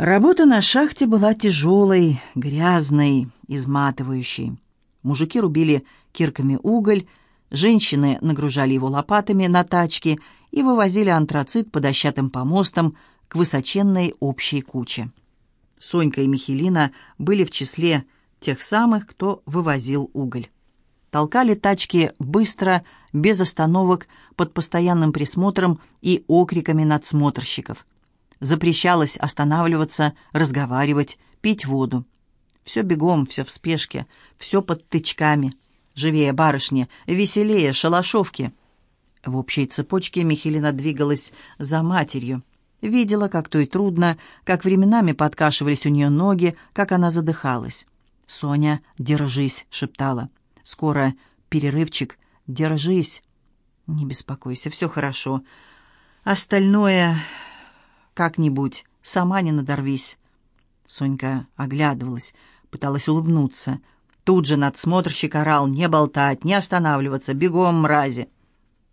Работа на шахте была тяжелой, грязной, изматывающей. Мужики рубили кирками уголь, женщины нагружали его лопатами на тачки и вывозили антрацит по дощатым помостам к высоченной общей куче. Сонька и Михелина были в числе тех самых, кто вывозил уголь. Толкали тачки быстро, без остановок, под постоянным присмотром и окриками надсмотрщиков – Запрещалось останавливаться, разговаривать, пить воду. Все бегом, все в спешке, все под тычками. Живее барышни, веселее шалашовки. В общей цепочке Михелина двигалась за матерью. Видела, как то и трудно, как временами подкашивались у нее ноги, как она задыхалась. «Соня, держись», — шептала. «Скоро перерывчик, держись». «Не беспокойся, все хорошо. Остальное как-нибудь, сама не надорвись». Сонька оглядывалась, пыталась улыбнуться. Тут же надсмотрщик орал «Не болтать, не останавливаться, бегом, мрази!»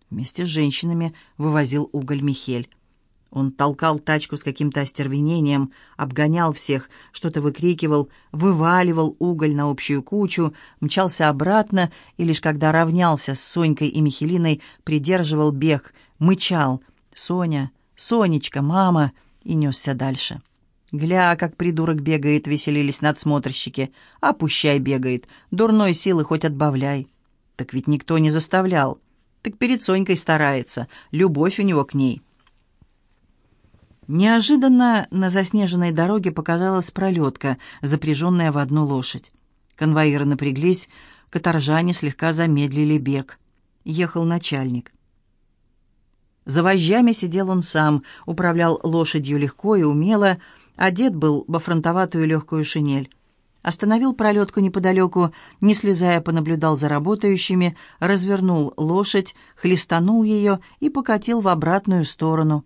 Вместе с женщинами вывозил уголь Михель. Он толкал тачку с каким-то остервенением, обгонял всех, что-то выкрикивал, вываливал уголь на общую кучу, мчался обратно и лишь когда равнялся с Сонькой и Михелиной, придерживал бег, мычал «Соня, «Сонечка, мама!» и несся дальше. «Гля, как придурок бегает!» — веселились надсмотрщики. «А бегает! Дурной силы хоть отбавляй!» «Так ведь никто не заставлял!» «Так перед Сонькой старается! Любовь у него к ней!» Неожиданно на заснеженной дороге показалась пролетка, запряженная в одну лошадь. Конвоиры напряглись, каторжане слегка замедлили бег. Ехал начальник. За вожжами сидел он сам, управлял лошадью легко и умело, одет был во фронтоватую легкую шинель. Остановил пролетку неподалеку, не слезая, понаблюдал за работающими, развернул лошадь, хлестанул ее и покатил в обратную сторону.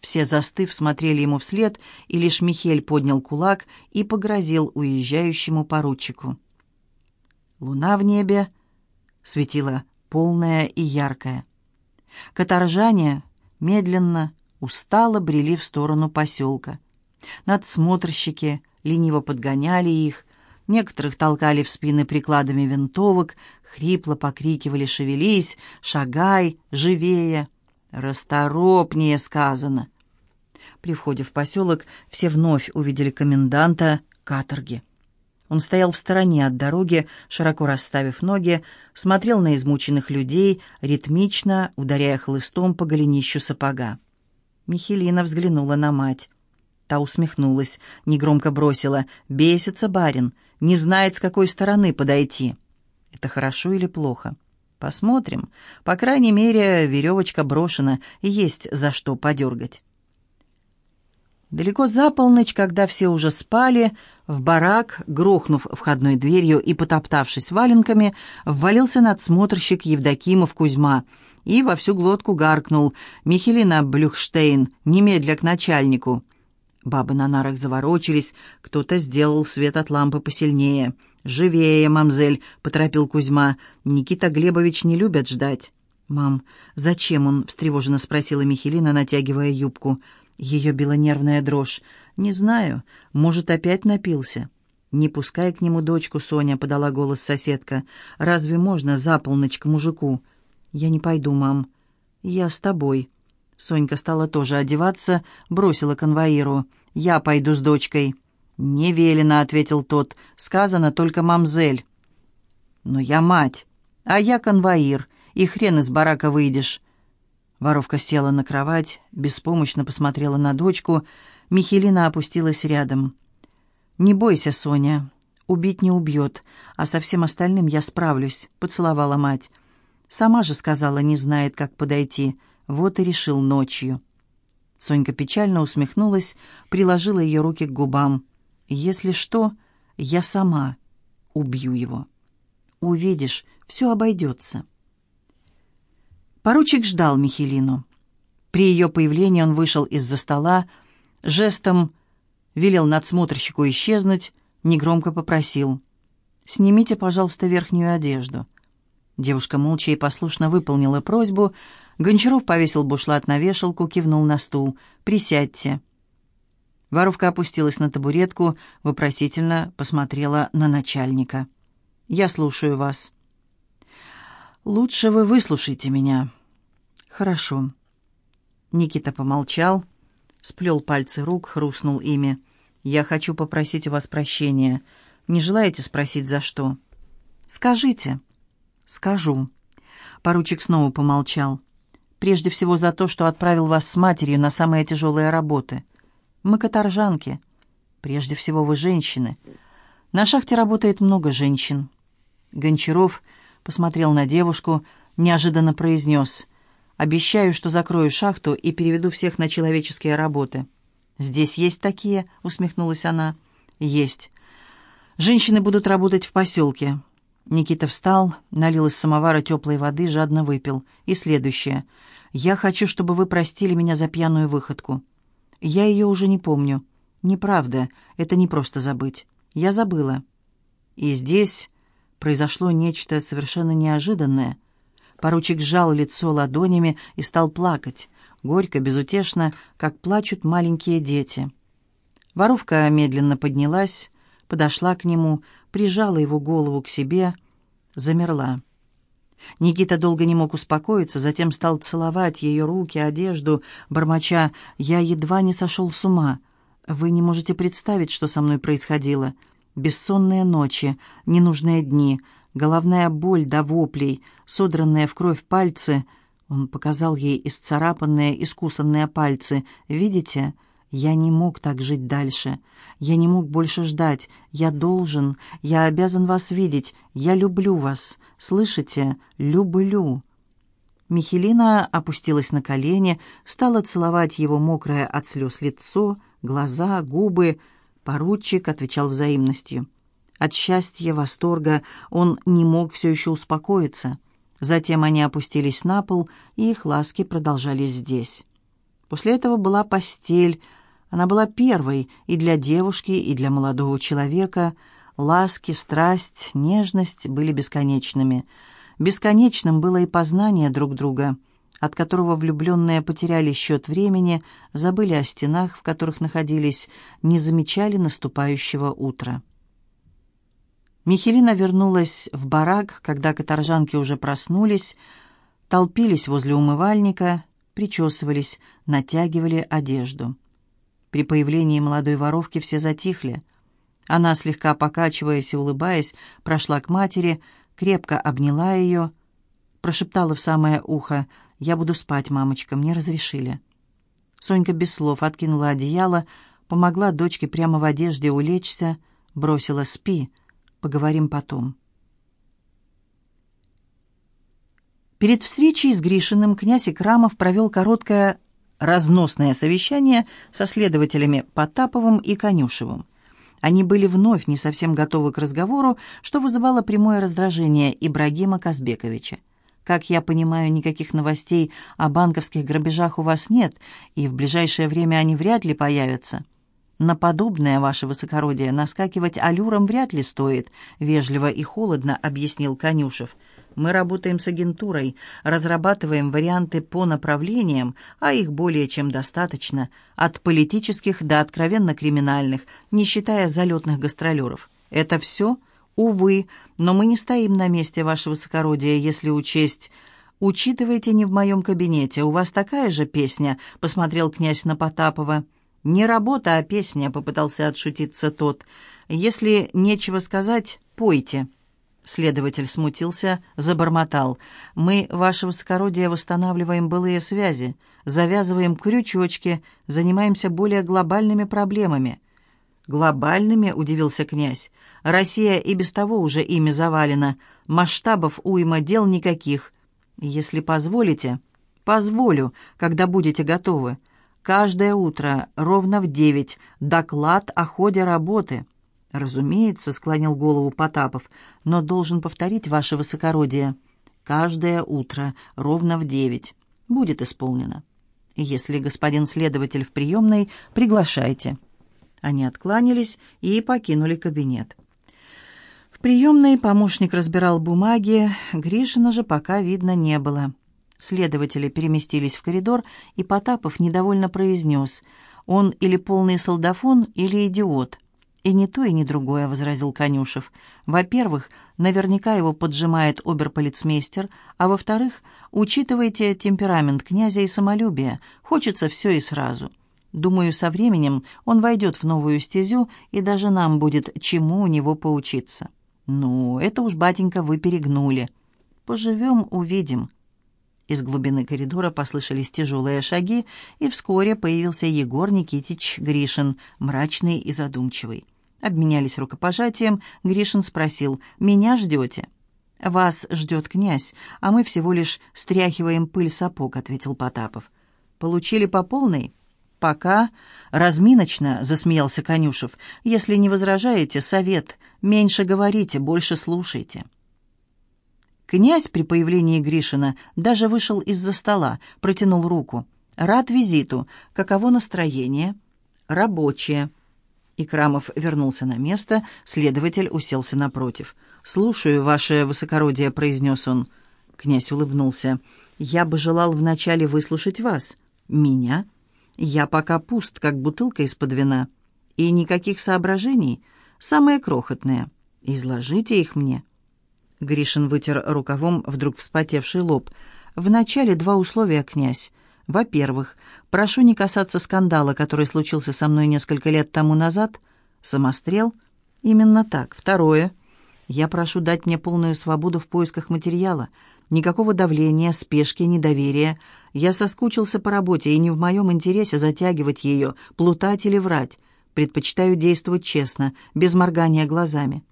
Все, застыв, смотрели ему вслед, и лишь Михель поднял кулак и погрозил уезжающему поручику. Луна в небе светила полная и яркая. Каторжане медленно, устало брели в сторону поселка. Надсмотрщики лениво подгоняли их, некоторых толкали в спины прикладами винтовок, хрипло покрикивали «Шевелись! Шагай! Живее!» «Расторопнее!» — сказано. При входе в поселок все вновь увидели коменданта каторги. Он стоял в стороне от дороги, широко расставив ноги, смотрел на измученных людей, ритмично ударяя хлыстом по голенищу сапога. Михелина взглянула на мать. Та усмехнулась, негромко бросила. «Бесится барин, не знает, с какой стороны подойти». «Это хорошо или плохо?» «Посмотрим. По крайней мере, веревочка брошена, и есть за что подергать». Далеко за полночь, когда все уже спали, в барак, грохнув входной дверью и потоптавшись валенками, ввалился надсмотрщик Евдокимов Кузьма и во всю глотку гаркнул «Михелина Блюхштейн, немедля к начальнику!» Бабы на нарах заворочились, кто-то сделал свет от лампы посильнее. «Живее, мамзель!» — поторопил Кузьма. «Никита Глебович не любят ждать». «Мам, зачем он?» — встревоженно спросила Михелина, натягивая юбку. Ее била нервная дрожь. «Не знаю. Может, опять напился?» «Не пускай к нему дочку, Соня», — подала голос соседка. «Разве можно за полночь к мужику?» «Я не пойду, мам. Я с тобой». Сонька стала тоже одеваться, бросила конвоиру. «Я пойду с дочкой». «Не велено», — ответил тот. «Сказано только мамзель». «Но я мать, а я конвоир, и хрен из барака выйдешь. Воровка села на кровать, беспомощно посмотрела на дочку. Михелина опустилась рядом. «Не бойся, Соня. Убить не убьет, а со всем остальным я справлюсь», — поцеловала мать. «Сама же сказала, не знает, как подойти. Вот и решил ночью». Сонька печально усмехнулась, приложила ее руки к губам. «Если что, я сама убью его. Увидишь, все обойдется». Поручик ждал Михелину. При ее появлении он вышел из-за стола, жестом велел надсмотрщику исчезнуть, негромко попросил «Снимите, пожалуйста, верхнюю одежду». Девушка молча и послушно выполнила просьбу. Гончаров повесил бушлат на вешалку, кивнул на стул. «Присядьте». Воровка опустилась на табуретку, вопросительно посмотрела на начальника. «Я слушаю вас». «Лучше вы выслушайте меня». «Хорошо». Никита помолчал, сплел пальцы рук, хрустнул ими. «Я хочу попросить у вас прощения. Не желаете спросить, за что?» «Скажите». «Скажу». Поручик снова помолчал. «Прежде всего за то, что отправил вас с матерью на самые тяжелые работы. Мы каторжанки. Прежде всего вы женщины. На шахте работает много женщин». Гончаров посмотрел на девушку, неожиданно произнес «Обещаю, что закрою шахту и переведу всех на человеческие работы». «Здесь есть такие?» — усмехнулась она. «Есть. Женщины будут работать в поселке. Никита встал, налил из самовара теплой воды, жадно выпил. И следующее. «Я хочу, чтобы вы простили меня за пьяную выходку. Я ее уже не помню. Неправда, это не просто забыть. Я забыла». И здесь произошло нечто совершенно неожиданное. Поручик сжал лицо ладонями и стал плакать, горько, безутешно, как плачут маленькие дети. Воровка медленно поднялась, подошла к нему, прижала его голову к себе, замерла. Никита долго не мог успокоиться, затем стал целовать ее руки, одежду, бормоча «Я едва не сошел с ума. Вы не можете представить, что со мной происходило. Бессонные ночи, ненужные дни, головная боль до воплей, содранные в кровь пальцы». Он показал ей исцарапанные, искусанные пальцы. «Видите?» Я не мог так жить дальше. Я не мог больше ждать. Я должен, я обязан вас видеть. Я люблю вас. Слышите? Люблю. Михелина опустилась на колени, стала целовать его мокрое от слез лицо, глаза, губы. Поручик отвечал взаимностью. От счастья, восторга он не мог все еще успокоиться. Затем они опустились на пол, и их ласки продолжались здесь. После этого была постель. Она была первой и для девушки, и для молодого человека. Ласки, страсть, нежность были бесконечными. Бесконечным было и познание друг друга, от которого влюбленные потеряли счет времени, забыли о стенах, в которых находились, не замечали наступающего утра. Михелина вернулась в барак, когда каторжанки уже проснулись, толпились возле умывальника, причесывались, натягивали одежду. При появлении молодой воровки все затихли. Она, слегка покачиваясь и улыбаясь, прошла к матери, крепко обняла ее, прошептала в самое ухо «Я буду спать, мамочка, мне разрешили». Сонька без слов откинула одеяло, помогла дочке прямо в одежде улечься, бросила «Спи, поговорим потом». Перед встречей с Гришиным князь Икрамов провел короткое разносное совещание со следователями Потаповым и Конюшевым. Они были вновь не совсем готовы к разговору, что вызывало прямое раздражение Ибрагима Казбековича. «Как я понимаю, никаких новостей о банковских грабежах у вас нет, и в ближайшее время они вряд ли появятся». «На подобное, ваше высокородие, наскакивать аллюром вряд ли стоит», — вежливо и холодно объяснил Конюшев. Мы работаем с агентурой, разрабатываем варианты по направлениям, а их более чем достаточно, от политических до откровенно криминальных, не считая залетных гастролеров. Это все? Увы, но мы не стоим на месте, ваше высокородие, если учесть... «Учитывайте не в моем кабинете. У вас такая же песня?» — посмотрел князь на Потапова. «Не работа, а песня», — попытался отшутиться тот. «Если нечего сказать, пойте». Следователь смутился, забормотал. «Мы, ваше высокородие, восстанавливаем былые связи, завязываем крючочки, занимаемся более глобальными проблемами». «Глобальными?» — удивился князь. «Россия и без того уже ими завалена. Масштабов уйма дел никаких. Если позволите...» «Позволю, когда будете готовы. Каждое утро, ровно в девять, доклад о ходе работы». «Разумеется», — склонил голову Потапов, — «но должен повторить ваше высокородие. Каждое утро, ровно в девять. Будет исполнено. Если господин следователь в приемной, приглашайте». Они откланялись и покинули кабинет. В приемной помощник разбирал бумаги, Гришина же пока видно не было. Следователи переместились в коридор, и Потапов недовольно произнес — Он или полный солдафон, или идиот. «И не то, и не другое», — возразил Конюшев. «Во-первых, наверняка его поджимает оберполицмейстер, а во-вторых, учитывайте темперамент князя и самолюбие. Хочется все и сразу. Думаю, со временем он войдет в новую стезю, и даже нам будет чему у него поучиться». «Ну, это уж, батенька, вы перегнули. Поживем, увидим». Из глубины коридора послышались тяжелые шаги, и вскоре появился Егор Никитич Гришин, мрачный и задумчивый. Обменялись рукопожатием, Гришин спросил, «Меня ждете?» «Вас ждет князь, а мы всего лишь стряхиваем пыль сапог», — ответил Потапов. «Получили по полной?» «Пока. Разминочно», — засмеялся Конюшев. «Если не возражаете, совет. Меньше говорите, больше слушайте». Князь при появлении Гришина даже вышел из-за стола, протянул руку. «Рад визиту. Каково настроение?» «Рабочее». Икрамов вернулся на место, следователь уселся напротив. «Слушаю, ваше высокородие», — произнес он. Князь улыбнулся. «Я бы желал вначале выслушать вас». «Меня?» «Я пока пуст, как бутылка из-под вина. И никаких соображений. Самые крохотные. Изложите их мне». Гришин вытер рукавом вдруг вспотевший лоб. «Вначале два условия, князь. Во-первых, прошу не касаться скандала, который случился со мной несколько лет тому назад. Самострел? Именно так. Второе. Я прошу дать мне полную свободу в поисках материала. Никакого давления, спешки, недоверия. Я соскучился по работе, и не в моем интересе затягивать ее, плутать или врать. Предпочитаю действовать честно, без моргания глазами».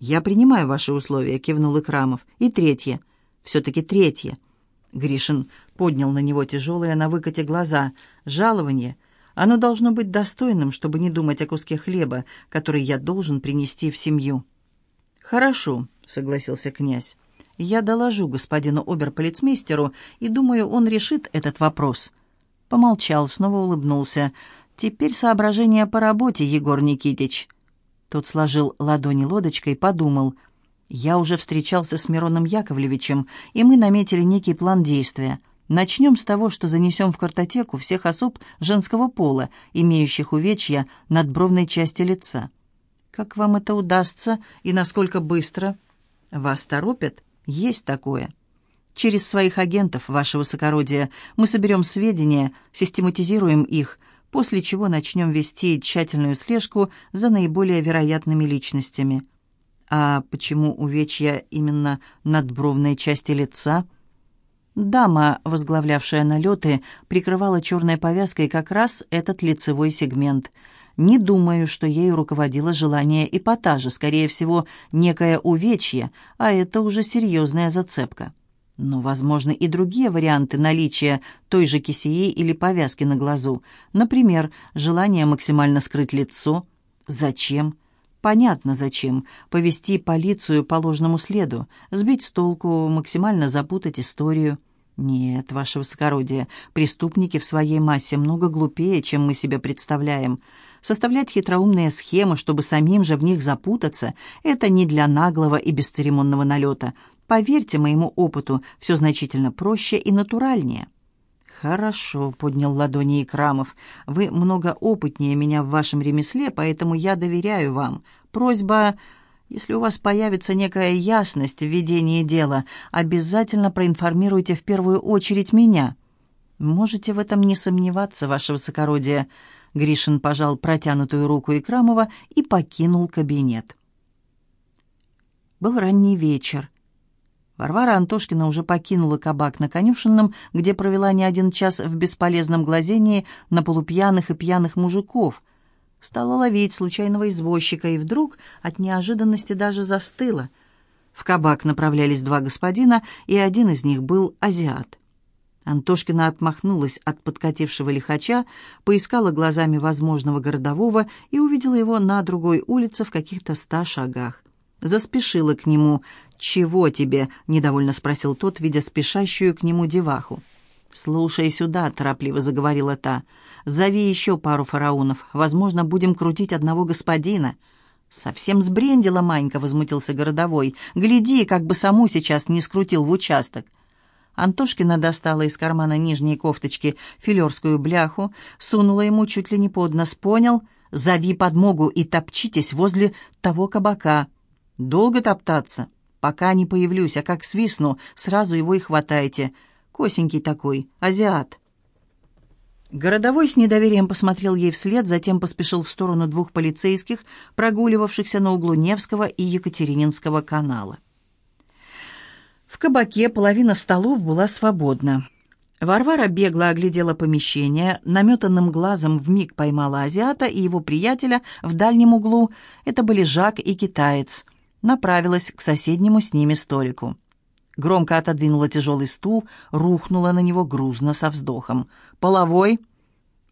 «Я принимаю ваши условия», — кивнул Икрамов. «И третье. Все-таки третье». Гришин поднял на него тяжелые на выкате глаза. «Жалование. Оно должно быть достойным, чтобы не думать о куске хлеба, который я должен принести в семью». «Хорошо», — согласился князь. «Я доложу господину оберполицмейстеру, и думаю, он решит этот вопрос». Помолчал, снова улыбнулся. «Теперь соображение по работе, Егор Никитич. Тот сложил ладони лодочкой, подумал. «Я уже встречался с Мироном Яковлевичем, и мы наметили некий план действия. Начнем с того, что занесем в картотеку всех особ женского пола, имеющих увечья над бровной части лица. Как вам это удастся и насколько быстро? Вас торопят? Есть такое». Через своих агентов, ваше высокородие, мы соберем сведения, систематизируем их, после чего начнем вести тщательную слежку за наиболее вероятными личностями. А почему увечья именно надбровной части лица? Дама, возглавлявшая налеты, прикрывала черной повязкой как раз этот лицевой сегмент. Не думаю, что ею руководило желание эпатажа, скорее всего, некое увечье, а это уже серьезная зацепка. Но возможны и другие варианты наличия той же кисеи или повязки на глазу. Например, желание максимально скрыть лицо. Зачем? Понятно, зачем. Повести полицию по ложному следу, сбить с толку, максимально запутать историю. Нет, ваше высокородие, преступники в своей массе много глупее, чем мы себе представляем. Составлять хитроумные схемы, чтобы самим же в них запутаться, это не для наглого и бесцеремонного налета – Поверьте моему опыту, все значительно проще и натуральнее». «Хорошо», — поднял ладони Икрамов. «Вы много опытнее меня в вашем ремесле, поэтому я доверяю вам. Просьба, если у вас появится некая ясность в ведении дела, обязательно проинформируйте в первую очередь меня». «Можете в этом не сомневаться, ваше высокородие». Гришин пожал протянутую руку Икрамова и покинул кабинет. Был ранний вечер. Варвара Антошкина уже покинула кабак на конюшенном, где провела не один час в бесполезном глазении на полупьяных и пьяных мужиков. Стала ловить случайного извозчика и вдруг от неожиданности даже застыла. В кабак направлялись два господина, и один из них был азиат. Антошкина отмахнулась от подкатившего лихача, поискала глазами возможного городового и увидела его на другой улице в каких-то ста шагах заспешила к нему. «Чего тебе?» — недовольно спросил тот, видя спешащую к нему деваху. «Слушай сюда», — торопливо заговорила та. «Зови еще пару фараонов. Возможно, будем крутить одного господина». «Совсем сбрендила Манька», — возмутился городовой. «Гляди, как бы саму сейчас не скрутил в участок». Антошкина достала из кармана нижней кофточки филерскую бляху, сунула ему чуть ли не под нос, понял? «Зови подмогу и топчитесь возле того кабака». «Долго топтаться?» «Пока не появлюсь, а как свистну, сразу его и хватайте. Косенький такой, азиат». Городовой с недоверием посмотрел ей вслед, затем поспешил в сторону двух полицейских, прогуливавшихся на углу Невского и Екатерининского канала. В кабаке половина столов была свободна. Варвара бегло оглядела помещение, наметанным глазом вмиг поймала азиата и его приятеля в дальнем углу, это были Жак и китаец, направилась к соседнему с ними столику. Громко отодвинула тяжелый стул, рухнула на него грузно со вздохом. «Половой?»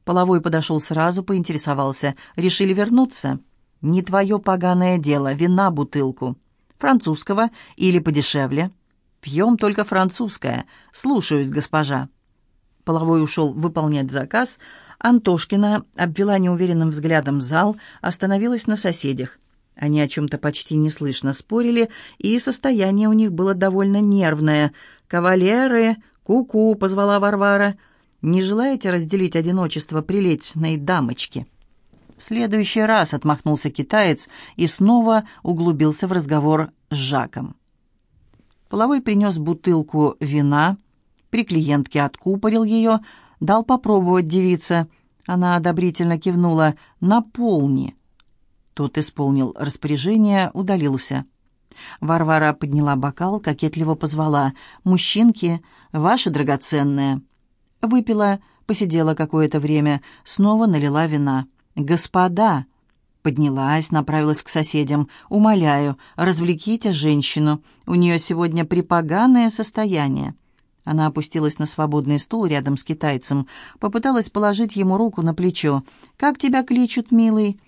Половой подошел сразу, поинтересовался. «Решили вернуться?» «Не твое поганое дело. Вина бутылку. Французского или подешевле?» «Пьем только французское. Слушаюсь, госпожа». Половой ушел выполнять заказ. Антошкина обвела неуверенным взглядом зал, остановилась на соседях. Они о чем-то почти неслышно спорили, и состояние у них было довольно нервное. «Кавалеры! Ку-ку!» — позвала Варвара. «Не желаете разделить одиночество прилетной дамочки?» В следующий раз отмахнулся китаец и снова углубился в разговор с Жаком. Половой принес бутылку вина, при клиентке откупорил ее, дал попробовать девице. Она одобрительно кивнула «наполни». Тот исполнил распоряжение, удалился. Варвара подняла бокал, кокетливо позвала «Мужчинки, ваши драгоценные». Выпила, посидела какое-то время, снова налила вина. «Господа!» Поднялась, направилась к соседям. «Умоляю, развлеките женщину. У нее сегодня припоганое состояние». Она опустилась на свободный стул рядом с китайцем, попыталась положить ему руку на плечо. «Как тебя кличут, милый?»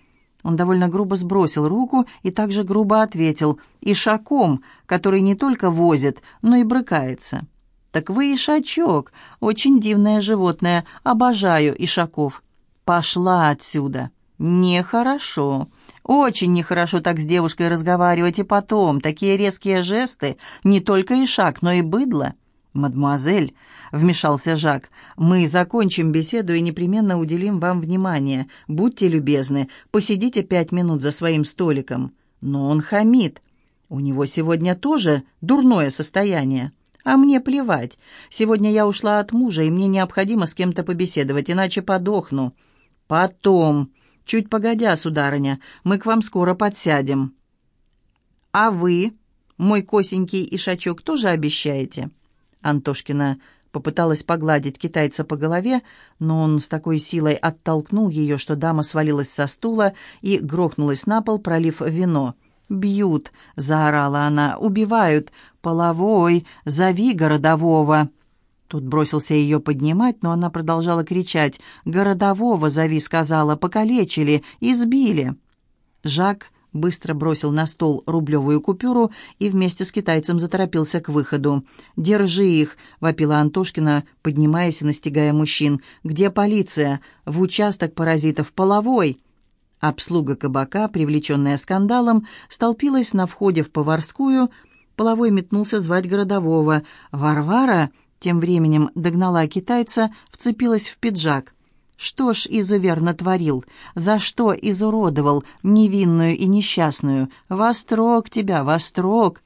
Он довольно грубо сбросил руку и также грубо ответил «Ишаком, который не только возит, но и брыкается». «Так вы ишачок, очень дивное животное, обожаю ишаков». «Пошла отсюда». «Нехорошо. Очень нехорошо так с девушкой разговаривать, и потом такие резкие жесты, не только ишак, но и быдло». «Мадемуазель», — вмешался Жак, — «мы закончим беседу и непременно уделим вам внимание. Будьте любезны, посидите пять минут за своим столиком». «Но он хамит. У него сегодня тоже дурное состояние». «А мне плевать. Сегодня я ушла от мужа, и мне необходимо с кем-то побеседовать, иначе подохну». «Потом. Чуть погодя, сударыня, мы к вам скоро подсядем». «А вы, мой косенький ишачок, тоже обещаете?» Антошкина попыталась погладить китайца по голове, но он с такой силой оттолкнул ее, что дама свалилась со стула и грохнулась на пол, пролив вино. «Бьют!» — заорала она. «Убивают! Половой! Зови городового!» Тут бросился ее поднимать, но она продолжала кричать. «Городового зови!» — сказала. «Покалечили! Избили!» Жак быстро бросил на стол рублевую купюру и вместе с китайцем заторопился к выходу. «Держи их!» — вопила Антошкина, поднимаясь и настигая мужчин. «Где полиция? В участок паразитов половой!» Обслуга кабака, привлеченная скандалом, столпилась на входе в поварскую. Половой метнулся звать городового. Варвара тем временем догнала китайца, вцепилась в пиджак. Что ж изувер натворил? За что изуродовал невинную и несчастную? Вострок тебя, вострок!»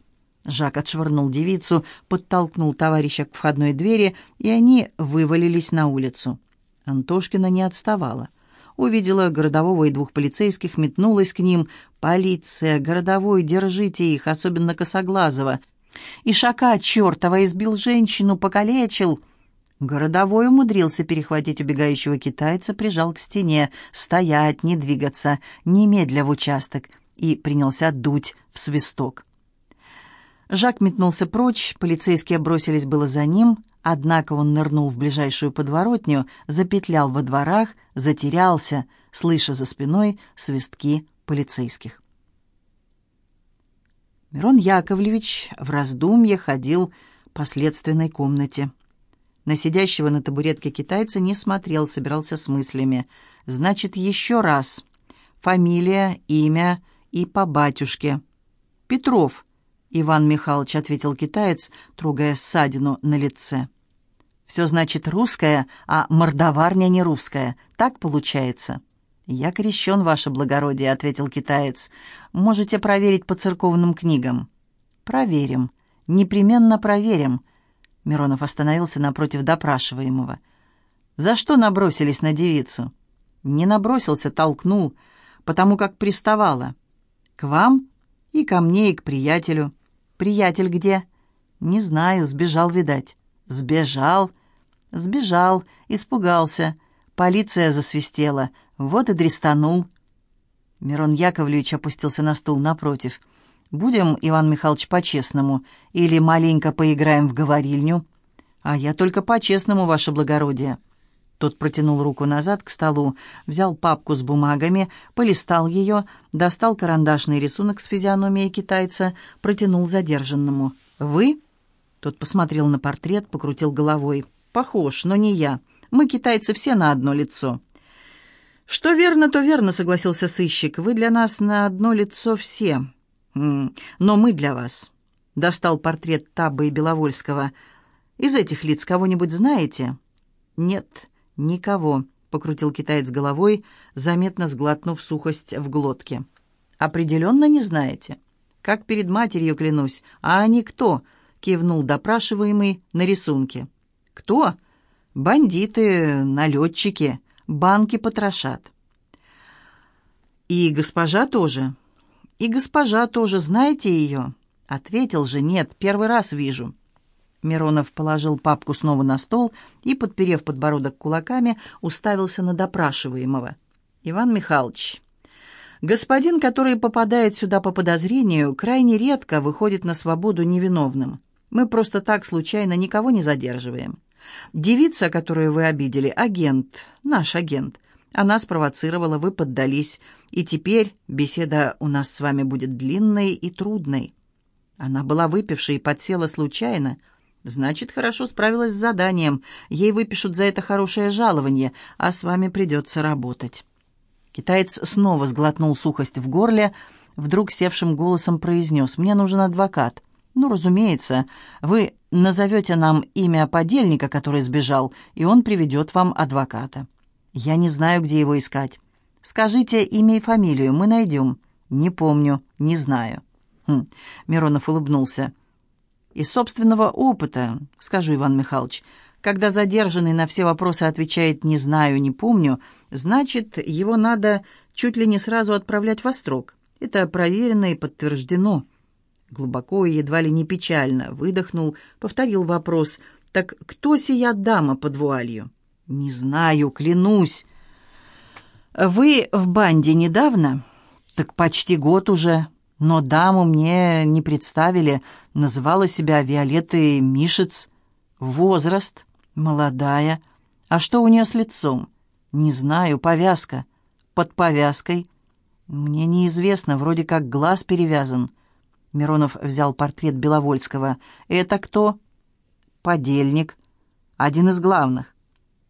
Жак отшвырнул девицу, подтолкнул товарища к входной двери, и они вывалились на улицу. Антошкина не отставала. Увидела городового и двух полицейских, метнулась к ним. «Полиция! Городовой! Держите их, особенно Косоглазого!» «Ишака чертова избил женщину, покалечил!» Городовой умудрился перехватить убегающего китайца, прижал к стене, стоять, не двигаться, немедля в участок, и принялся дуть в свисток. Жак метнулся прочь, полицейские бросились было за ним, однако он нырнул в ближайшую подворотню, запетлял во дворах, затерялся, слыша за спиной свистки полицейских. Мирон Яковлевич в раздумье ходил по следственной комнате. На сидящего на табуретке китайца не смотрел, собирался с мыслями. «Значит, еще раз. Фамилия, имя и по батюшке. Петров. Иван Михайлович ответил китаец, трогая ссадину на лице. «Все значит русское, а мордоварня не русская. Так получается?» «Я крещен, ваше благородие», — ответил китаец. «Можете проверить по церковным книгам». «Проверим. Непременно проверим». Миронов остановился напротив допрашиваемого. «За что набросились на девицу?» «Не набросился, толкнул, потому как приставала. К вам и ко мне, и к приятелю. Приятель где?» «Не знаю, сбежал, видать». «Сбежал?» «Сбежал, испугался. Полиция засвистела. Вот и дрестанул». Мирон Яковлевич опустился на стул напротив. «Будем, Иван Михайлович, по-честному, или маленько поиграем в говорильню?» «А я только по-честному, ваше благородие». Тот протянул руку назад к столу, взял папку с бумагами, полистал ее, достал карандашный рисунок с физиономией китайца, протянул задержанному. «Вы?» Тот посмотрел на портрет, покрутил головой. «Похож, но не я. Мы, китайцы, все на одно лицо». «Что верно, то верно», — согласился сыщик. «Вы для нас на одно лицо все. Но мы для вас». Достал портрет Табы и Беловольского. «Из этих лиц кого-нибудь знаете?» «Нет, никого», — покрутил китаец головой, заметно сглотнув сухость в глотке. «Определенно не знаете?» «Как перед матерью клянусь. А они кто?» — кивнул допрашиваемый на рисунке. «Кто?» «Бандиты, налетчики, банки потрошат». «И госпожа тоже?» «И госпожа тоже, знаете ее?» Ответил же, «Нет, первый раз вижу». Миронов положил папку снова на стол и, подперев подбородок кулаками, уставился на допрашиваемого. «Иван Михайлович, господин, который попадает сюда по подозрению, крайне редко выходит на свободу невиновным. Мы просто так случайно никого не задерживаем. Девица, которую вы обидели, агент, наш агент. Она спровоцировала, вы поддались, и теперь беседа у нас с вами будет длинной и трудной. Она была выпившей и подсела случайно. Значит, хорошо справилась с заданием. Ей выпишут за это хорошее жалование, а с вами придется работать». Китаец снова сглотнул сухость в горле, вдруг севшим голосом произнес «Мне нужен адвокат». «Ну, разумеется, вы назовете нам имя подельника, который сбежал, и он приведет вам адвоката». «Я не знаю, где его искать». «Скажите имя и фамилию, мы найдем». «Не помню, не знаю». Хм. Миронов улыбнулся. «Из собственного опыта, скажу, Иван Михайлович, когда задержанный на все вопросы отвечает «не знаю, не помню», значит, его надо чуть ли не сразу отправлять во строк. Это проверено и подтверждено». Глубоко и едва ли не печально выдохнул, повторил вопрос. «Так кто сия дама под вуалью?» «Не знаю, клянусь». «Вы в банде недавно?» «Так почти год уже. Но даму мне не представили. Называла себя Виолеттой Мишец. Возраст? Молодая. А что у нее с лицом?» «Не знаю, повязка. Под повязкой?» «Мне неизвестно, вроде как глаз перевязан». Миронов взял портрет Беловольского. «Это кто?» «Подельник. Один из главных».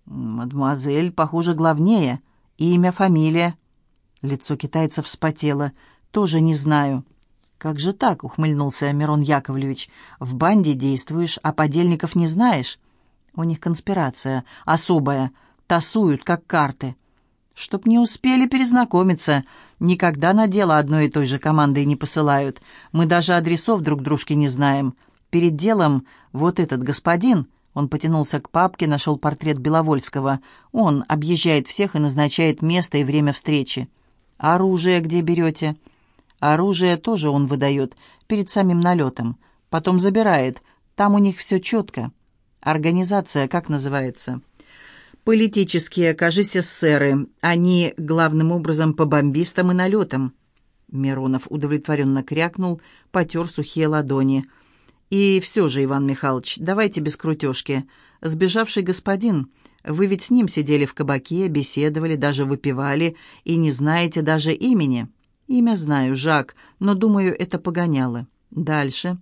«Мадемуазель, похоже, главнее. Имя, фамилия». Лицо китайца вспотело. «Тоже не знаю». «Как же так?» — ухмыльнулся Мирон Яковлевич. «В банде действуешь, а подельников не знаешь?» «У них конспирация. Особая. Тасуют, как карты». «Чтоб не успели перезнакомиться. Никогда на дело одной и той же командой не посылают. Мы даже адресов друг дружки не знаем. Перед делом вот этот господин...» Он потянулся к папке, нашел портрет Беловольского. Он объезжает всех и назначает место и время встречи. «Оружие где берете?» «Оружие тоже он выдает, перед самим налетом. Потом забирает. Там у них все четко. Организация как называется?» «Политические, кажись, эсеры. Они главным образом по бомбистам и налетам». Миронов удовлетворенно крякнул, потер сухие ладони – и все же, Иван Михайлович, давайте без крутежки. Сбежавший господин, вы ведь с ним сидели в кабаке, беседовали, даже выпивали, и не знаете даже имени. Имя знаю, Жак, но, думаю, это погоняло. Дальше.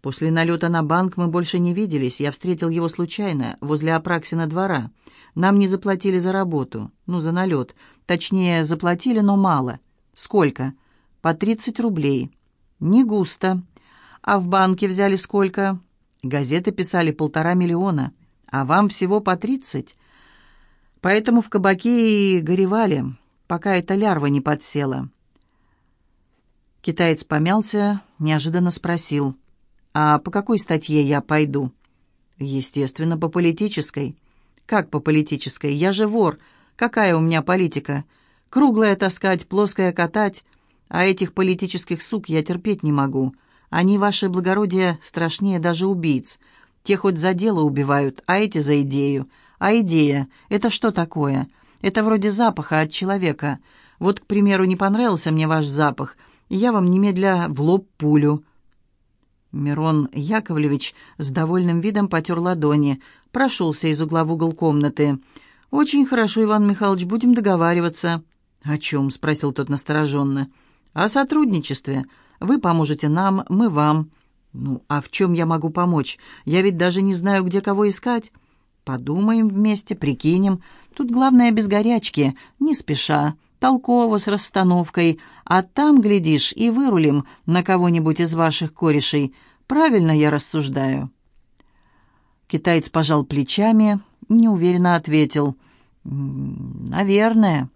После налета на банк мы больше не виделись. Я встретил его случайно, возле Апраксина двора. Нам не заплатили за работу, ну, за налет. Точнее, заплатили, но мало. Сколько? По 30 рублей. Не густо. А в банке взяли сколько? Газеты писали полтора миллиона, а вам всего по тридцать. Поэтому в кабаке и горевали, пока эта лярва не подсела. Китаец помялся, неожиданно спросил, «А по какой статье я пойду?» «Естественно, по политической». «Как по политической? Я же вор. Какая у меня политика? Круглая таскать, плоская катать. А этих политических сук я терпеть не могу. Они, ваше благородие, страшнее даже убийц. Те хоть за дело убивают, а эти за идею. А идея — это что такое? Это вроде запаха от человека. Вот, к примеру, не понравился мне ваш запах, и я вам немедля в лоб пулю». Мирон Яковлевич с довольным видом потер ладони, прошелся из угла в угол комнаты. «Очень хорошо, Иван Михайлович, будем договариваться». «О чем?» — спросил тот настороженно. «О сотрудничестве. Вы поможете нам, мы вам». «Ну, а в чем я могу помочь? Я ведь даже не знаю, где кого искать». «Подумаем вместе, прикинем. Тут главное без горячки, не спеша, толково, с расстановкой. А там, глядишь, и вырулим на кого-нибудь из ваших корешей. Правильно я рассуждаю?» Китаец пожал плечами, неуверенно ответил. «Наверное».